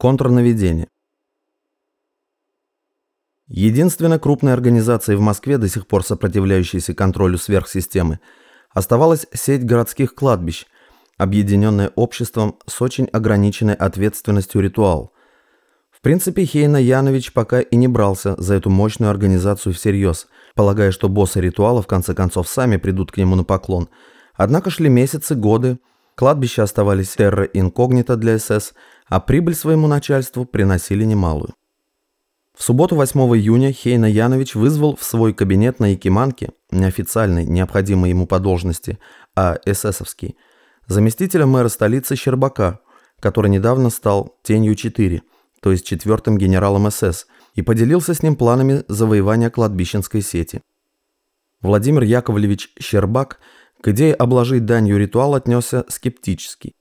Контрнаведение. Единственной крупной организацией в Москве, до сих пор сопротивляющейся контролю сверхсистемы, оставалась сеть городских кладбищ, объединенная обществом с очень ограниченной ответственностью ритуал. В принципе, Хейна Янович пока и не брался за эту мощную организацию всерьез, полагая, что боссы ритуала в конце концов сами придут к нему на поклон. Однако шли месяцы, годы, кладбища оставались терра инкогнито для СС, а прибыль своему начальству приносили немалую. В субботу 8 июня Хейна Янович вызвал в свой кабинет на Якиманке, неофициальный, необходимый ему по должности, а эсэсовский, заместителя мэра столицы Щербака, который недавно стал тенью 4, то есть четвертым генералом СС, и поделился с ним планами завоевания кладбищенской сети. Владимир Яковлевич Щербак к идее обложить данью ритуал отнесся скептически.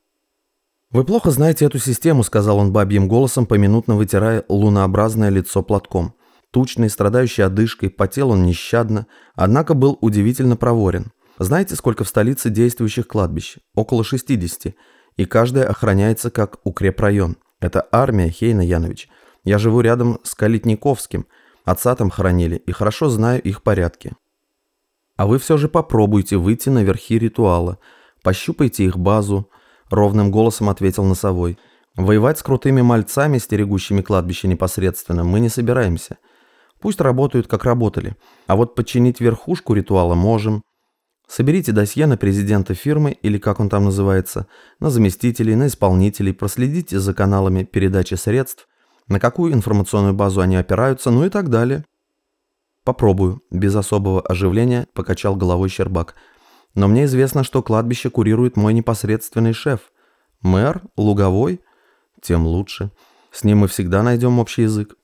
«Вы плохо знаете эту систему», — сказал он бабьим голосом, поминутно вытирая лунообразное лицо платком. Тучный, страдающий одышкой, потел он нещадно, однако был удивительно проворен. Знаете, сколько в столице действующих кладбищ? Около 60, и каждое охраняется как укрепрайон. Это армия, Хейна Янович. Я живу рядом с Калитниковским, отца там хоронили, и хорошо знаю их порядки. А вы все же попробуйте выйти на верхи ритуала, пощупайте их базу, — ровным голосом ответил носовой. «Воевать с крутыми мальцами, стерегущими кладбище непосредственно, мы не собираемся. Пусть работают, как работали. А вот подчинить верхушку ритуала можем. Соберите досье на президента фирмы, или как он там называется, на заместителей, на исполнителей, проследите за каналами передачи средств, на какую информационную базу они опираются, ну и так далее». «Попробую», — без особого оживления покачал головой Щербак. Но мне известно, что кладбище курирует мой непосредственный шеф. Мэр? Луговой? Тем лучше. С ним мы всегда найдем общий язык.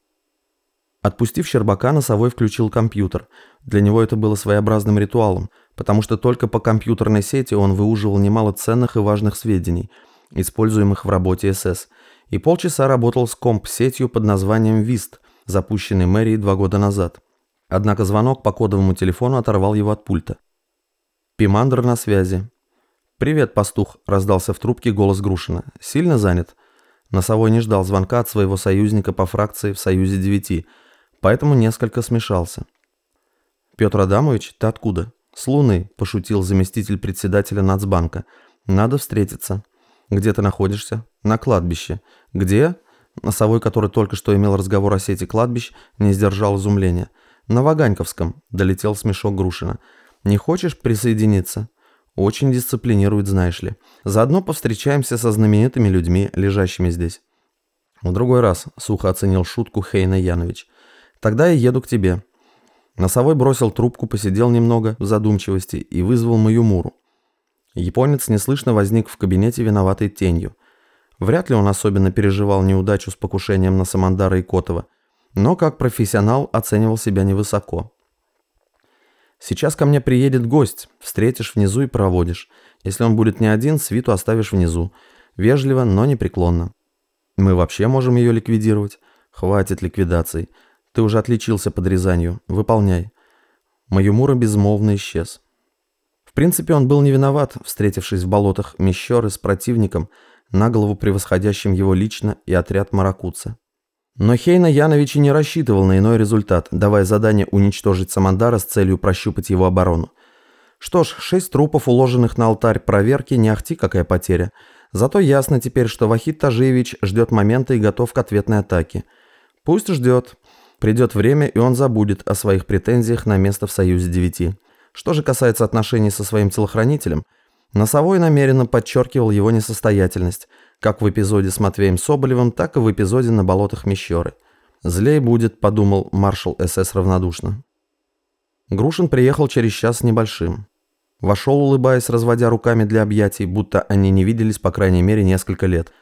Отпустив Щербака, Носовой включил компьютер. Для него это было своеобразным ритуалом, потому что только по компьютерной сети он выуживал немало ценных и важных сведений, используемых в работе СС, и полчаса работал с комп-сетью под названием ВИСТ, запущенной мэрией два года назад. Однако звонок по кодовому телефону оторвал его от пульта. Пимандр на связи. «Привет, пастух», – раздался в трубке голос Грушина. «Сильно занят?» Носовой не ждал звонка от своего союзника по фракции в Союзе девяти, поэтому несколько смешался. «Петр Адамович, ты откуда?» «С Луны», – пошутил заместитель председателя Нацбанка. «Надо встретиться». «Где ты находишься?» «На кладбище». «Где?» Носовой, который только что имел разговор о сети кладбищ, не сдержал изумления. «На Ваганьковском», – долетел смешок Грушина. Не хочешь присоединиться? Очень дисциплинирует, знаешь ли. Заодно повстречаемся со знаменитыми людьми, лежащими здесь. В другой раз сухо оценил шутку Хейна Янович. Тогда я еду к тебе. Носовой бросил трубку, посидел немного в задумчивости и вызвал мою Муру. Японец неслышно возник в кабинете виноватой тенью. Вряд ли он особенно переживал неудачу с покушением на Самандара и Котова, но как профессионал оценивал себя невысоко. Сейчас ко мне приедет гость, встретишь внизу и проводишь. Если он будет не один, свиту оставишь внизу. Вежливо, но непреклонно. Мы вообще можем ее ликвидировать. Хватит ликвидаций. Ты уже отличился под Рязанью. Выполняй. Маюмура безмолвно исчез. В принципе, он был не виноват, встретившись в болотах Мещеры с противником, на голову превосходящим его лично и отряд Маракуца. Но Хейна Янович и не рассчитывал на иной результат, давая задание уничтожить Самандара с целью прощупать его оборону. Что ж, шесть трупов, уложенных на алтарь проверки, не ахти какая потеря. Зато ясно теперь, что Вахид Тажиевич ждет момента и готов к ответной атаке. Пусть ждет. Придет время, и он забудет о своих претензиях на место в Союзе Девяти. Что же касается отношений со своим телохранителем, Носовой намеренно подчеркивал его несостоятельность – как в эпизоде с Матвеем Соболевым, так и в эпизоде на болотах Мещеры. «Злей будет», — подумал маршал СС равнодушно. Грушин приехал через час с небольшим. Вошел, улыбаясь, разводя руками для объятий, будто они не виделись, по крайней мере, несколько лет.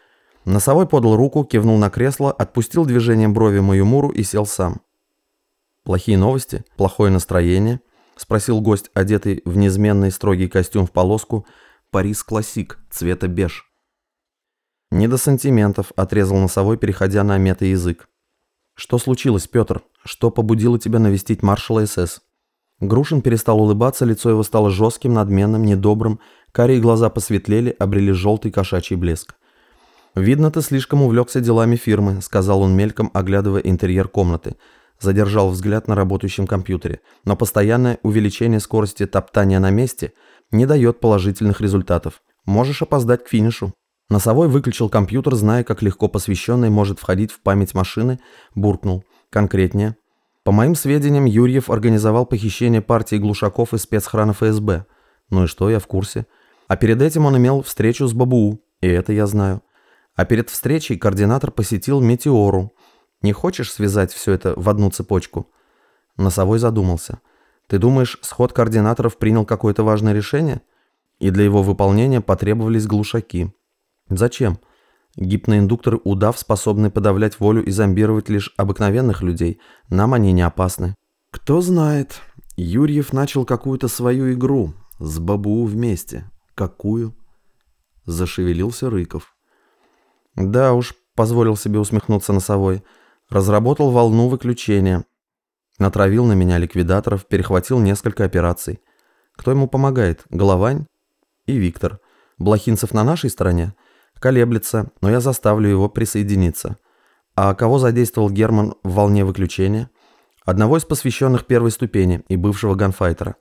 Носовой подал руку, кивнул на кресло, отпустил движением брови мою муру и сел сам. «Плохие новости? Плохое настроение?» — спросил гость, одетый в неизменный строгий костюм в полоску «Парис Классик» цвета беж. «Не до сантиментов», — отрезал носовой, переходя на мета-язык. «Что случилось, Петр? Что побудило тебя навестить маршала СС?» Грушин перестал улыбаться, лицо его стало жестким, надменным, недобрым, карие глаза посветлели, обрели желтый кошачий блеск. «Видно, ты слишком увлекся делами фирмы», — сказал он мельком, оглядывая интерьер комнаты. Задержал взгляд на работающем компьютере. Но постоянное увеличение скорости топтания на месте не дает положительных результатов. Можешь опоздать к финишу. Носовой выключил компьютер, зная, как легко посвященный может входить в память машины, буркнул. Конкретнее. По моим сведениям, Юрьев организовал похищение партии глушаков из спецхрана ФСБ. Ну и что, я в курсе. А перед этим он имел встречу с Бабуу, и это я знаю. А перед встречей координатор посетил Метеору. Не хочешь связать все это в одну цепочку? Носовой задумался. Ты думаешь, сход координаторов принял какое-то важное решение? И для его выполнения потребовались глушаки. Зачем? Гипноиндукторы удав способны подавлять волю и зомбировать лишь обыкновенных людей. Нам они не опасны. Кто знает. Юрьев начал какую-то свою игру. С Бабу вместе. Какую? Зашевелился Рыков. Да уж, позволил себе усмехнуться носовой. Разработал волну выключения. Натравил на меня ликвидаторов, перехватил несколько операций. Кто ему помогает? Головань? И Виктор. Блохинцев на нашей стороне? Колеблется, но я заставлю его присоединиться. А кого задействовал Герман в волне выключения? Одного из посвященных первой ступени и бывшего ганфайтера.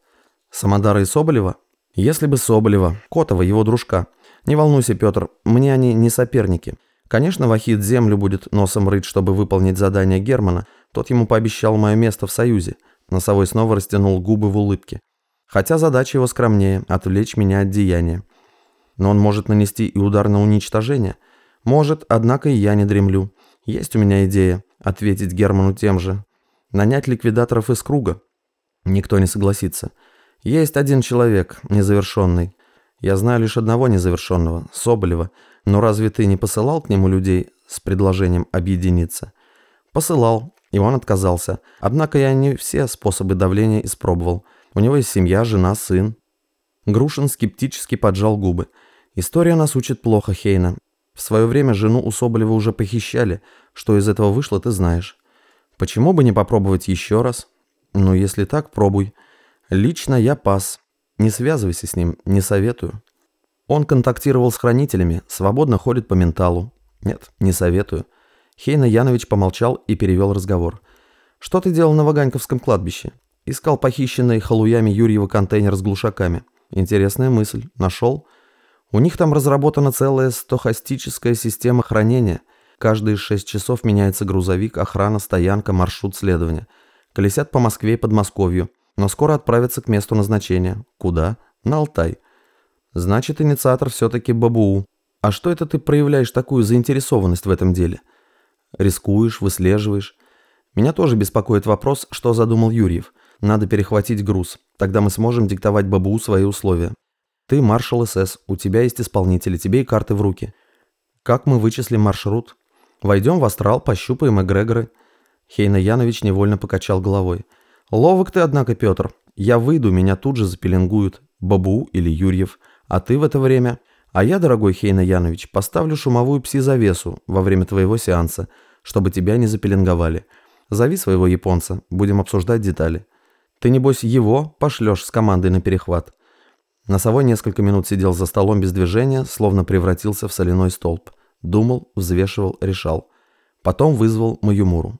Самодара и Соболева? Если бы Соболева, Котова, его дружка. Не волнуйся, Петр, мне они не соперники. Конечно, Вахид землю будет носом рыть, чтобы выполнить задание Германа. Тот ему пообещал мое место в Союзе. Носовой снова растянул губы в улыбке. Хотя задача его скромнее – отвлечь меня от деяния. Но он может нанести и удар на уничтожение. Может, однако и я не дремлю. Есть у меня идея ответить Герману тем же. Нанять ликвидаторов из круга. Никто не согласится. Есть один человек, незавершенный. Я знаю лишь одного незавершенного, Соболева. Но разве ты не посылал к нему людей с предложением объединиться? Посылал, и он отказался. Однако я не все способы давления испробовал. У него есть семья, жена, сын. Грушин скептически поджал губы. История нас учит плохо, Хейна. В свое время жену у Соболева уже похищали. Что из этого вышло, ты знаешь. Почему бы не попробовать еще раз? Ну, если так, пробуй. Лично я пас. Не связывайся с ним, не советую. Он контактировал с хранителями, свободно ходит по менталу. Нет, не советую. Хейна Янович помолчал и перевел разговор. Что ты делал на Ваганьковском кладбище? Искал похищенный халуями Юрьева контейнер с глушаками. Интересная мысль. Нашел? У них там разработана целая стохастическая система хранения. Каждые шесть часов меняется грузовик, охрана, стоянка, маршрут следования. Колесят по Москве и Подмосковью, но скоро отправятся к месту назначения. Куда? На Алтай. Значит, инициатор все-таки Бабуу. А что это ты проявляешь такую заинтересованность в этом деле? Рискуешь, выслеживаешь. Меня тоже беспокоит вопрос, что задумал Юрьев. Надо перехватить груз. Тогда мы сможем диктовать Бабуу свои условия. Ты маршал СС, у тебя есть исполнители, тебе и карты в руки. Как мы вычислим маршрут? Войдем в астрал, пощупаем эгрегоры. Хейна Янович невольно покачал головой. Ловок ты, однако, Петр. Я выйду, меня тут же запеленгуют. Бабу или Юрьев. А ты в это время... А я, дорогой Хейна Янович, поставлю шумовую пси-завесу во время твоего сеанса, чтобы тебя не запеленговали. Зови своего японца, будем обсуждать детали. Ты, небось, его пошлешь с командой на перехват. Носовой несколько минут сидел за столом без движения, словно превратился в соляной столб. Думал, взвешивал, решал. Потом вызвал Маюмуру.